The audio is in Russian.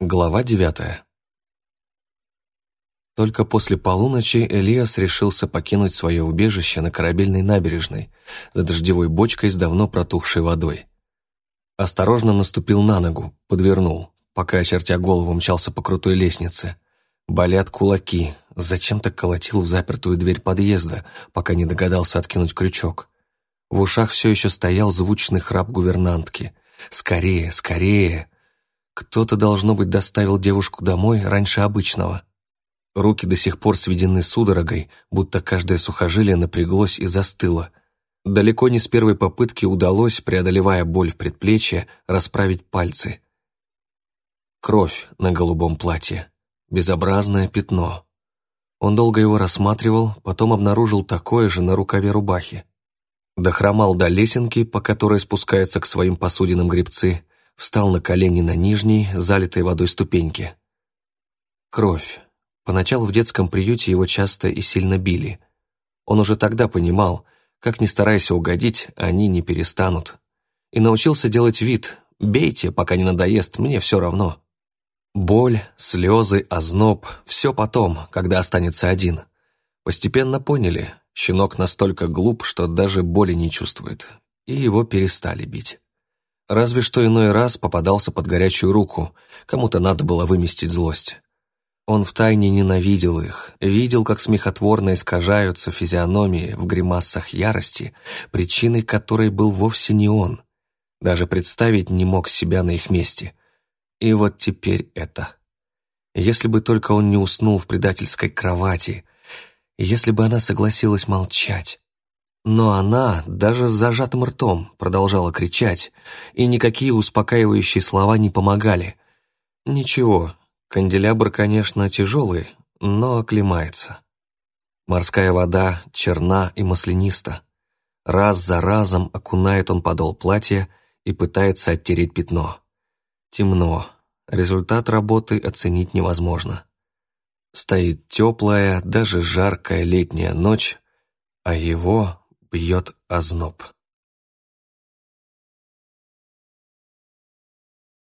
Глава девятая. Только после полуночи Элиас решился покинуть свое убежище на корабельной набережной за дождевой бочкой с давно протухшей водой. Осторожно наступил на ногу, подвернул, пока, очертя голову, мчался по крутой лестнице. Болят кулаки, зачем-то колотил в запертую дверь подъезда, пока не догадался откинуть крючок. В ушах все еще стоял звучный храп гувернантки. «Скорее, скорее!» Кто-то, должно быть, доставил девушку домой раньше обычного. Руки до сих пор сведены судорогой, будто каждое сухожилие напряглось и застыло. Далеко не с первой попытки удалось, преодолевая боль в предплечье, расправить пальцы. Кровь на голубом платье. Безобразное пятно. Он долго его рассматривал, потом обнаружил такое же на рукаве рубахи. Дохромал до лесенки, по которой спускаются к своим посудинам гребцы, встал на колени на нижней, залитой водой ступеньке. Кровь. Поначалу в детском приюте его часто и сильно били. Он уже тогда понимал, как не старайся угодить, они не перестанут. И научился делать вид «бейте, пока не надоест, мне все равно». Боль, слезы, озноб – все потом, когда останется один. Постепенно поняли, щенок настолько глуп, что даже боли не чувствует, и его перестали бить. Разве что иной раз попадался под горячую руку, кому-то надо было выместить злость. Он втайне ненавидел их, видел, как смехотворно искажаются физиономии в гримасах ярости, причиной которой был вовсе не он. Даже представить не мог себя на их месте. И вот теперь это. Если бы только он не уснул в предательской кровати, если бы она согласилась молчать, но она, даже с зажатым ртом, продолжала кричать, и никакие успокаивающие слова не помогали. Ничего, канделябр, конечно, тяжелый, но оклемается. Морская вода черна и масляниста. Раз за разом окунает он подол платья и пытается оттереть пятно. Темно. Результат работы оценить невозможно. Стоит теплая, даже жаркая летняя ночь, а его бьет озноб.